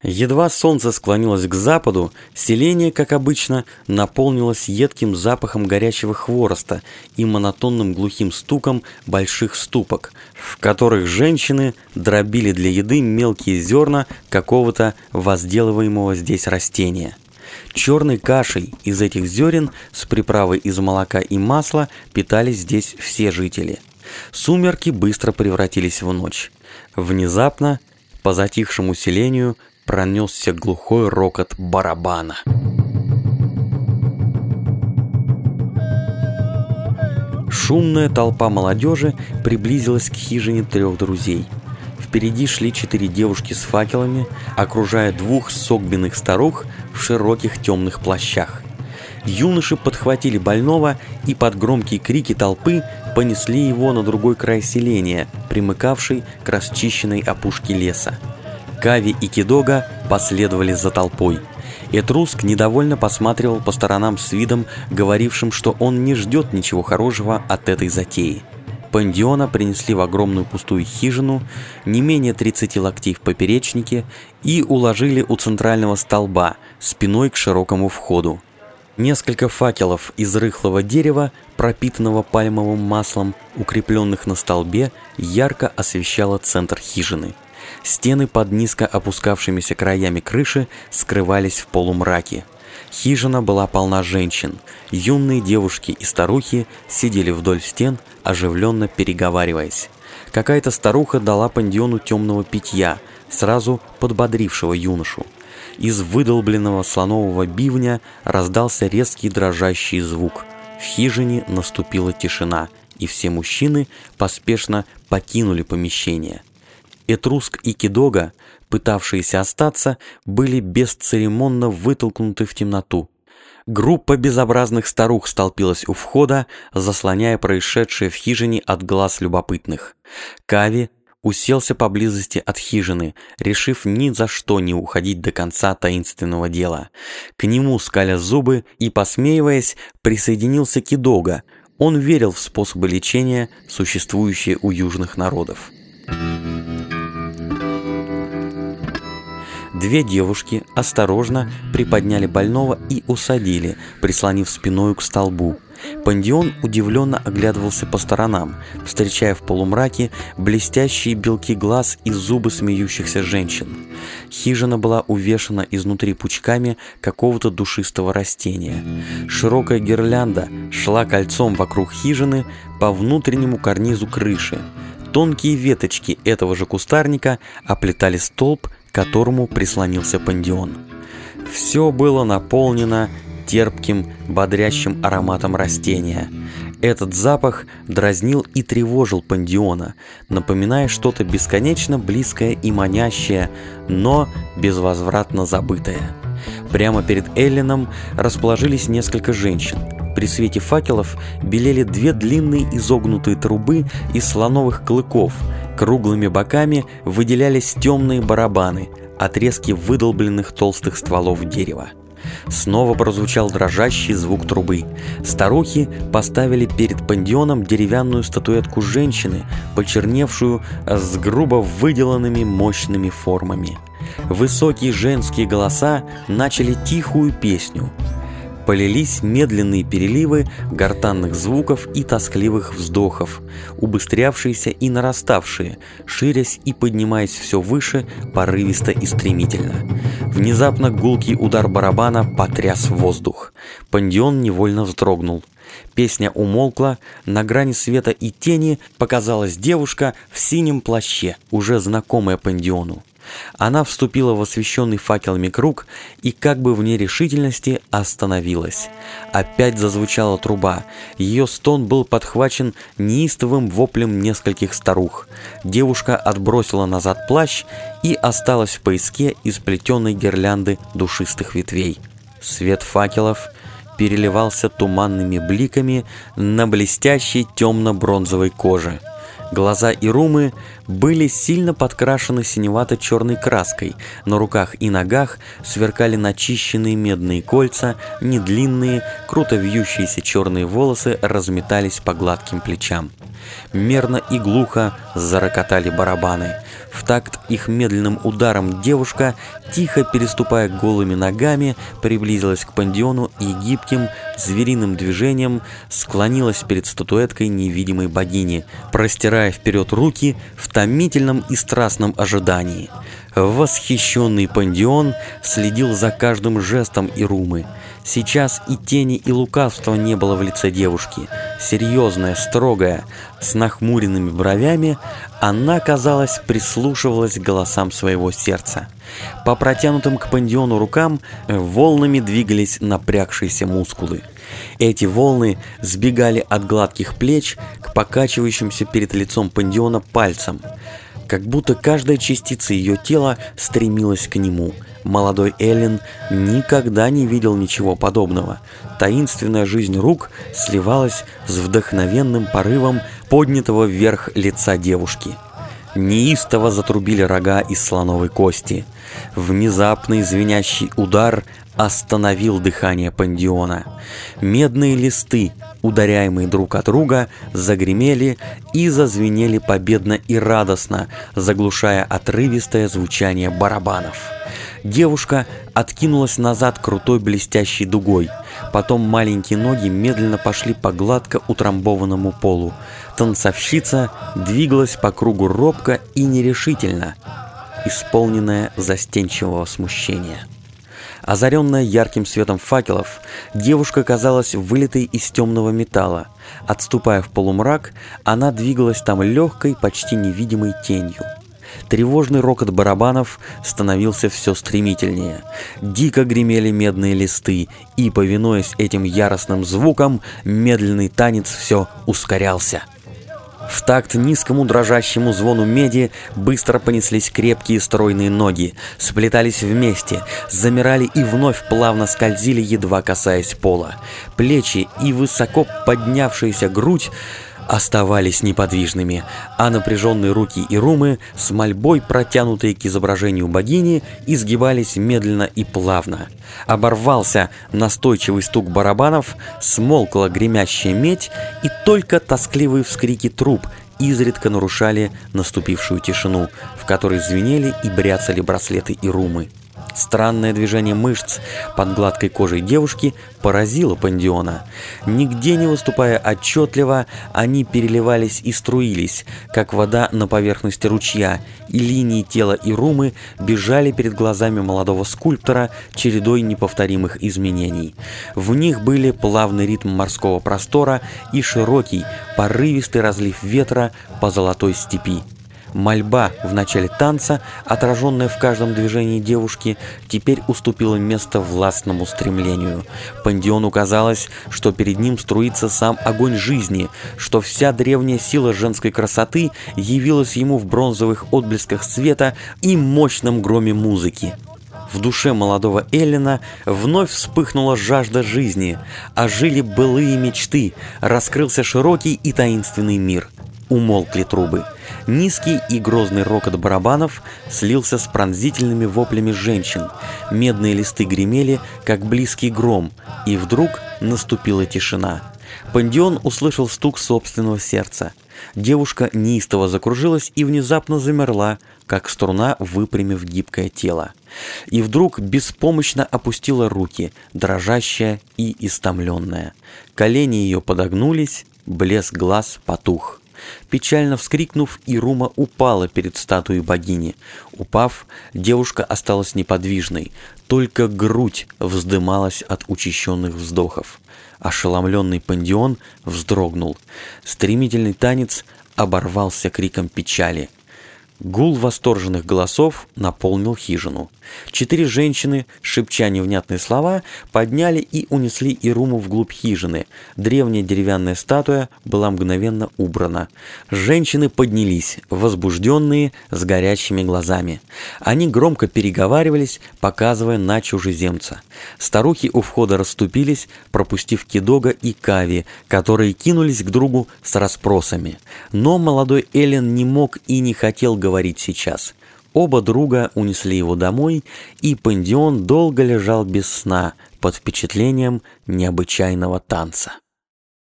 Едва солнце склонилось к западу, селение, как обычно, наполнилось едким запахом горячего хвороста и монотонным глухим стуком больших ступок, в которых женщины дробили для еды мелкие зерна какого-то возделываемого здесь растения. Черной кашей из этих зерен с приправой из молока и масла питались здесь все жители. Сумерки быстро превратились в ночь. Внезапно по затихшему селению пронесся глухой рокот барабана. Шумная толпа молодежи приблизилась к хижине трех друзей. Впереди шли четыре девушки с факелами, окружая двух согбенных старух в широких темных плащах. Юноши подхватили больного и под громкие крики толпы понесли его на другой край селения, примыкавший к расчищенной опушке леса. Кави и Кидога последовали за толпой. Этруск недовольно посматривал по сторонам с видом, говорившим, что он не ждет ничего хорошего от этой затеи. Пандиона принесли в огромную пустую хижину, не менее 30 локтей в поперечнике, и уложили у центрального столба, спиной к широкому входу. Несколько факелов из рыхлого дерева, пропитанного пальмовым маслом, укрепленных на столбе, ярко освещало центр хижины. Стены под низко опускавшимися краями крыши скрывались в полумраке. Хижина была полна женщин. Юные девушки и старухи сидели вдоль стен, оживленно переговариваясь. Какая-то старуха дала пандиону темного питья, сразу подбодрившего юношу. Из выдолбленного слонового бивня раздался резкий дрожащий звук. В хижине наступила тишина, и все мужчины поспешно покинули помещение. Этруск и Кидога, пытавшиеся остаться, были бесцеремонно вытолкнуты в темноту. Группа безобразных старух столпилась у входа, заслоняя происшедшее в хижине от глаз любопытных. Кави уселся поблизости от хижины, решив ни за что не уходить до конца таинственного дела. К нему, скаля зубы и посмеиваясь, присоединился Кидога. Он верил в способы лечения, существующие у южных народов. Две девушки осторожно приподняли больного и усадили, прислонив спиной к столбу. Пандион удивленно оглядывался по сторонам, встречая в полумраке блестящие белки глаз и зубы смеющихся женщин. Хижина была увешана изнутри пучками какого-то душистого растения. Широкая гирлянда шла кольцом вокруг хижины по внутреннему карнизу крыши. Тонкие веточки этого же кустарника оплетали столб которому прислонился пандион. Все было наполнено терпким, бодрящим ароматом растения. Этот запах дразнил и тревожил пандиона, напоминая что-то бесконечно близкое и манящее, но безвозвратно забытое. Прямо перед Эллином расположились несколько женщин. При свете факелов белели две длинные изогнутые трубы из слоновых клыков, Круглыми боками выделялись темные барабаны, отрезки выдолбленных толстых стволов дерева. Снова прозвучал дрожащий звук трубы. Старухи поставили перед пандионом деревянную статуэтку женщины, почерневшую с грубо выделанными мощными формами. Высокие женские голоса начали тихую песню – полились медленные переливы гортанных звуков и тоскливых вздохов, убыстрявшиеся и нараставшие, ширясь и поднимаясь все выше, порывисто и стремительно. Внезапно гулкий удар барабана потряс воздух. Пандион невольно вздрогнул. Песня умолкла, на грани света и тени показалась девушка в синем плаще, уже знакомая Пандиону. Она вступила в освещенный факелами круг и как бы в нерешительности остановилась. Опять зазвучала труба. Ее стон был подхвачен неистовым воплем нескольких старух. Девушка отбросила назад плащ и осталась в поиске из плетеной гирлянды душистых ветвей. Свет факелов переливался туманными бликами на блестящей темно-бронзовой коже. Глаза Ирумы были сильно подкрашены синевато-черной краской, на руках и ногах сверкали начищенные медные кольца, недлинные, круто вьющиеся черные волосы разметались по гладким плечам. Мерно и глухо зарокотали барабаны. В такт их медленным ударом девушка, тихо переступая голыми ногами, приблизилась к пандиону и гибким, звериным движением склонилась перед статуэткой невидимой богини, простирая вперед руки в томительном и страстном ожидании. Восхищенный пандион следил за каждым жестом Ирумы. Сейчас и тени, и лукавства не было в лице девушки. Серьезная, строгая, с нахмуренными бровями, она, казалось, прислушивалась к голосам своего сердца. По протянутым к пандиону рукам волнами двигались напрягшиеся мускулы. Эти волны сбегали от гладких плеч к покачивающимся перед лицом пандиона пальцам, как будто каждая частица ее тела стремилась к нему – Молодой Эллен никогда не видел ничего подобного. Таинственная жизнь рук сливалась с вдохновенным порывом поднятого вверх лица девушки. Неистово затрубили рога из слоновой кости. Внезапный звенящий удар остановил дыхание пандиона. Медные листы, ударяемые друг от друга, загремели и зазвенели победно и радостно, заглушая отрывистое звучание барабанов. Девушка откинулась назад крутой блестящей дугой. Потом маленькие ноги медленно пошли по гладко утрамбованному полу. Танцовщица двигалась по кругу робко и нерешительно, исполненная застенчивого смущения. Озаренная ярким светом факелов, девушка казалась вылитой из темного металла. Отступая в полумрак, она двигалась там легкой, почти невидимой тенью. Тревожный рокот барабанов становился все стремительнее. Дико гремели медные листы, и, повинуясь этим яростным звукам, медленный танец все ускорялся. В такт низкому дрожащему звону меди быстро понеслись крепкие стройные ноги, сплетались вместе, замирали и вновь плавно скользили, едва касаясь пола. Плечи и высоко поднявшаяся грудь оставались неподвижными, а напряженные руки и румы, с мольбой протянутые к изображению богини, изгибались медленно и плавно. Оборвался настойчивый стук барабанов, смолкла гремящая медь, и только тоскливые вскрики труб изредка нарушали наступившую тишину, в которой звенели и бряцали браслеты и румы. Странное движение мышц под гладкой кожей девушки поразило Пандиона. Нигде не выступая отчетливо, они переливались и струились, как вода на поверхности ручья, и линии тела и румы бежали перед глазами молодого скульптора чередой неповторимых изменений. В них были плавный ритм морского простора и широкий, порывистый разлив ветра по золотой степи. Мольба в начале танца, отраженная в каждом движении девушки, теперь уступила место властному стремлению. Пандиону казалось, что перед ним струится сам огонь жизни, что вся древняя сила женской красоты явилась ему в бронзовых отблесках света и мощном громе музыки. В душе молодого Эллина вновь вспыхнула жажда жизни, ожили былые мечты, раскрылся широкий и таинственный мир. Умолкли трубы. Низкий и грозный рокот барабанов слился с пронзительными воплями женщин. Медные листы гремели, как близкий гром, и вдруг наступила тишина. Пандион услышал стук собственного сердца. Девушка неистово закружилась и внезапно замерла, как струна, выпрямив гибкое тело. И вдруг беспомощно опустила руки, дрожащая и истомленная. Колени ее подогнулись, блеск глаз потух. Печально вскрикнув, Ирума упала перед статуей богини. Упав, девушка осталась неподвижной, только грудь вздымалась от учащенных вздохов. Ошеломленный пандион вздрогнул. Стремительный танец оборвался криком печали. Гул восторженных голосов наполнил хижину. Четыре женщины, шепча невнятные слова, подняли и унесли Ируму вглубь хижины. Древняя деревянная статуя была мгновенно убрана. Женщины поднялись, возбужденные, с горящими глазами. Они громко переговаривались, показывая на чужеземца. Старухи у входа расступились, пропустив Кидога и Кави, которые кинулись к другу с расспросами. Но молодой Эллен не мог и не хотел говорить говорить сейчас. Оба друга унесли его домой, и Пандион долго лежал без сна под впечатлением необычайного танца.